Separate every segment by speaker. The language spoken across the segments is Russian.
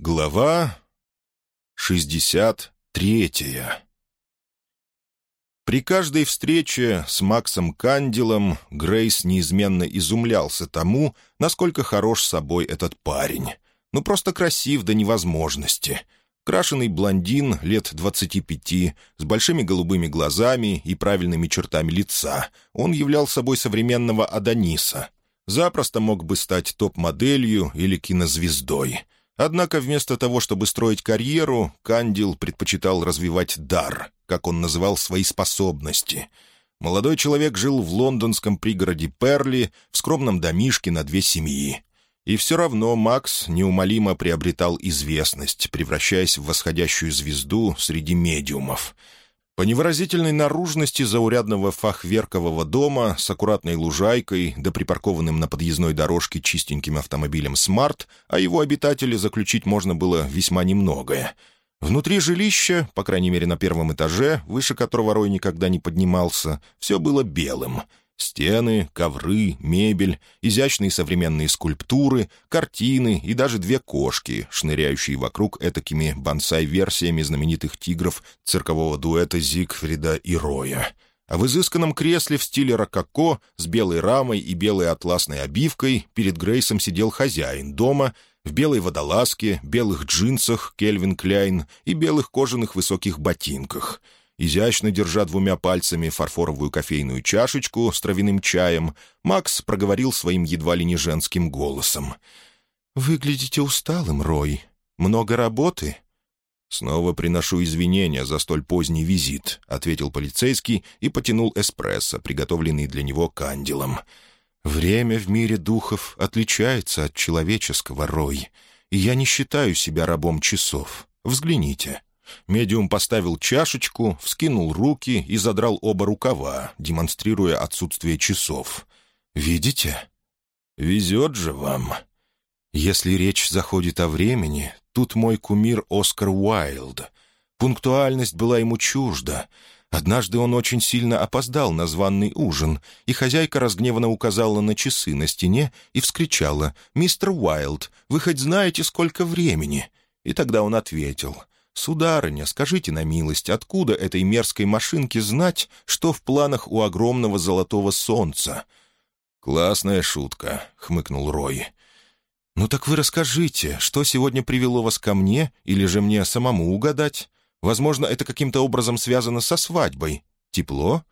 Speaker 1: Глава 63 При каждой встрече с Максом Кандилом Грейс неизменно изумлялся тому, насколько хорош собой этот парень. Ну, просто красив до невозможности. Крашеный блондин лет 25, с большими голубыми глазами и правильными чертами лица. Он являл собой современного Адониса. Запросто мог бы стать топ-моделью или кинозвездой — Однако вместо того, чтобы строить карьеру, Кандил предпочитал развивать дар, как он называл свои способности. Молодой человек жил в лондонском пригороде Перли в скромном домишке на две семьи. И все равно Макс неумолимо приобретал известность, превращаясь в восходящую звезду среди медиумов — по невыразительной наружности заурядного фахверкового дома с аккуратной лужайкой да припаркованным на подъездной дорожке чистеньким автомобилем «Смарт», а его обитатели заключить можно было весьма немногое. Внутри жилища, по крайней мере на первом этаже, выше которого Рой никогда не поднимался, все было белым — Стены, ковры, мебель, изящные современные скульптуры, картины и даже две кошки, шныряющие вокруг этакими бонсай-версиями знаменитых тигров циркового дуэта Зигфрида и Роя. А в изысканном кресле в стиле рококо с белой рамой и белой атласной обивкой перед Грейсом сидел хозяин дома в белой водолазке, белых джинсах Кельвин Кляйн и белых кожаных высоких ботинках — Изящно держа двумя пальцами фарфоровую кофейную чашечку с травяным чаем, Макс проговорил своим едва ли не женским голосом. «Выглядите усталым, Рой. Много работы?» «Снова приношу извинения за столь поздний визит», — ответил полицейский и потянул эспрессо, приготовленный для него кандилом. «Время в мире духов отличается от человеческого, Рой, и я не считаю себя рабом часов. Взгляните». Медиум поставил чашечку, вскинул руки и задрал оба рукава, демонстрируя отсутствие часов. «Видите? Везет же вам. Если речь заходит о времени, тут мой кумир Оскар Уайлд. Пунктуальность была ему чужда». Однажды он очень сильно опоздал на званный ужин, и хозяйка разгневанно указала на часы на стене и вскричала «Мистер Уайлд, вы хоть знаете, сколько времени?» И тогда он ответил «Сударыня, скажите на милость, откуда этой мерзкой машинке знать, что в планах у огромного золотого солнца?» «Классная шутка», — хмыкнул Рой. «Ну так вы расскажите, что сегодня привело вас ко мне, или же мне самому угадать? Возможно, это каким-то образом связано со свадьбой. Тепло?»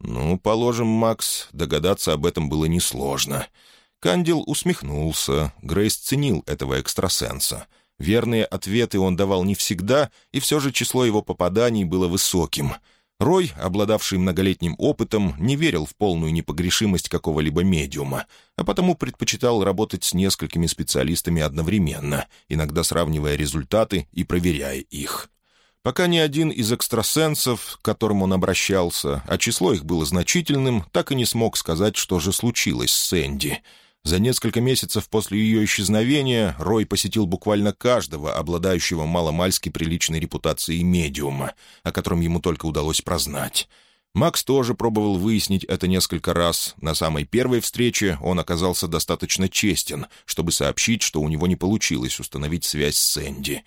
Speaker 1: «Ну, положим, Макс, догадаться об этом было несложно». Кандил усмехнулся. Грейс ценил этого экстрасенса — Верные ответы он давал не всегда, и все же число его попаданий было высоким. Рой, обладавший многолетним опытом, не верил в полную непогрешимость какого-либо медиума, а потому предпочитал работать с несколькими специалистами одновременно, иногда сравнивая результаты и проверяя их. Пока ни один из экстрасенсов, к которым он обращался, а число их было значительным, так и не смог сказать, что же случилось с Энди — за несколько месяцев после ее исчезновения Рой посетил буквально каждого, обладающего маломальски приличной репутацией медиума, о котором ему только удалось прознать. Макс тоже пробовал выяснить это несколько раз. На самой первой встрече он оказался достаточно честен, чтобы сообщить, что у него не получилось установить связь с Сэнди.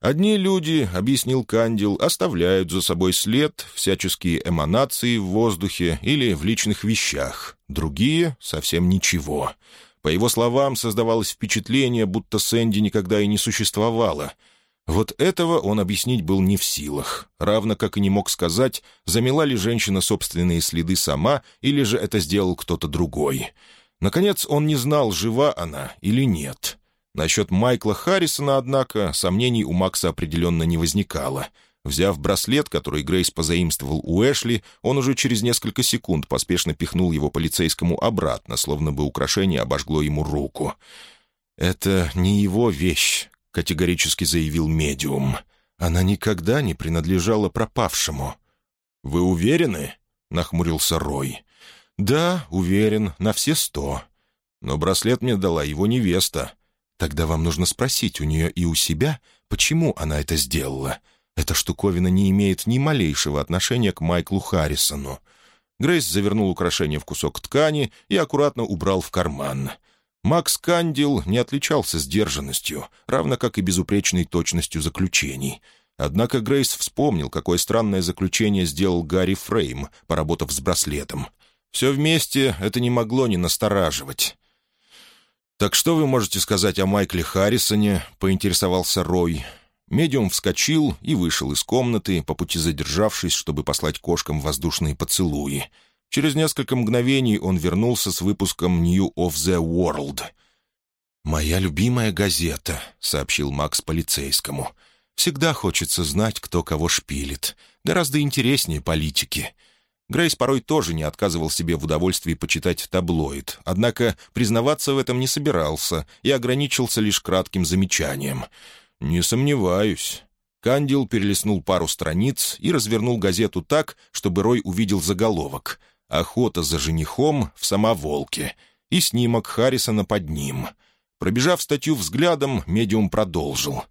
Speaker 1: Одни люди, — объяснил Кандил, — оставляют за собой след, всяческие эманации в воздухе или в личных вещах. Другие — совсем ничего. По его словам, создавалось впечатление, будто Сэнди никогда и не существовало. Вот этого он объяснить был не в силах, равно как и не мог сказать, замела ли женщина собственные следы сама, или же это сделал кто-то другой. Наконец, он не знал, жива она или нет. Насчет Майкла Харрисона, однако, сомнений у Макса определенно не возникало. Взяв браслет, который Грейс позаимствовал у Эшли, он уже через несколько секунд поспешно пихнул его полицейскому обратно, словно бы украшение обожгло ему руку. «Это не его вещь», — категорически заявил медиум. «Она никогда не принадлежала пропавшему». «Вы уверены?» — нахмурился Рой. «Да, уверен, на все сто. Но браслет мне дала его невеста. Тогда вам нужно спросить у нее и у себя, почему она это сделала. Эта штуковина не имеет ни малейшего отношения к Майклу Харрисону. Грейс завернул украшение в кусок ткани и аккуратно убрал в карман. Макс Кандил не отличался сдержанностью, равно как и безупречной точностью заключений. Однако Грейс вспомнил, какое странное заключение сделал Гарри Фрейм, поработав с браслетом. Все вместе это не могло не настораживать. «Так что вы можете сказать о Майкле Харрисоне?» — поинтересовался Рой. Медиум вскочил и вышел из комнаты, по пути задержавшись, чтобы послать кошкам воздушные поцелуи. Через несколько мгновений он вернулся с выпуском «New of the World». «Моя любимая газета», — сообщил Макс полицейскому. «Всегда хочется знать, кто кого шпилит. Гораздо интереснее политики». Грейс порой тоже не отказывал себе в удовольствии почитать таблоид, однако признаваться в этом не собирался и ограничился лишь кратким замечанием. «Не сомневаюсь». Кандил перелистнул пару страниц и развернул газету так, чтобы Рой увидел заголовок «Охота за женихом в самоволке» и снимок Харрисона под ним. Пробежав статью взглядом, медиум продолжил.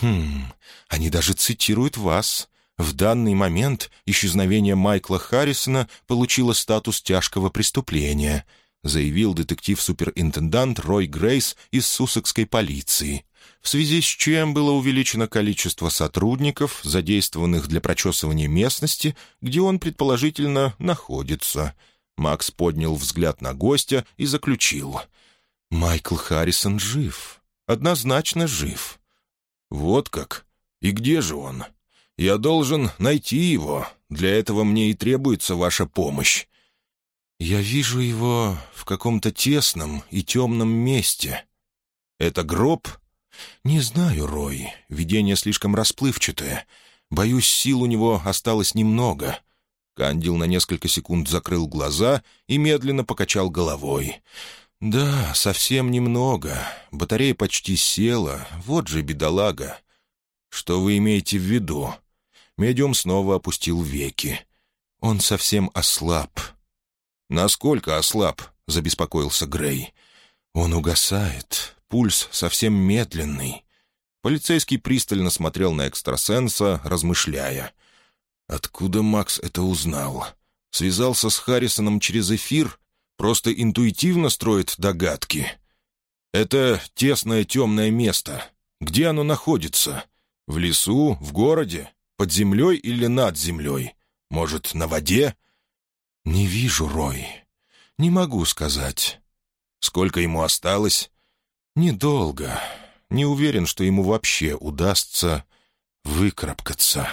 Speaker 1: «Хм, они даже цитируют вас. В данный момент исчезновение Майкла Харрисона получило статус тяжкого преступления», заявил детектив-суперинтендант Рой Грейс из Сусекской полиции, в связи с чем было увеличено количество сотрудников, задействованных для прочесывания местности, где он, предположительно, находится. Макс поднял взгляд на гостя и заключил. «Майкл Харрисон жив. Однозначно жив». «Вот как? И где же он?» Я должен найти его. Для этого мне и требуется ваша помощь». «Я вижу его в каком-то тесном и темном месте». «Это гроб?» «Не знаю, Рой. Видение слишком расплывчатое. Боюсь, сил у него осталось немного». Кандил на несколько секунд закрыл глаза и медленно покачал головой. «Да, совсем немного. Батарея почти села. Вот же бедолага. Что вы имеете в виду?» Медиум снова опустил веки. Он совсем ослаб. «Насколько ослаб?» — забеспокоился Грей. «Он угасает. Пульс совсем медленный». Полицейский пристально смотрел на экстрасенса, размышляя. «Откуда Макс это узнал? Связался с Харрисоном через эфир? Просто интуитивно строит догадки?» «Это тесное темное место. Где оно находится? В лесу? В городе? Под землей или над землей? Может, на воде?» «Не вижу, Рой. Не могу сказать». «Сколько ему осталось?» «Недолго. Не уверен, что ему вообще удастся выкарабкаться».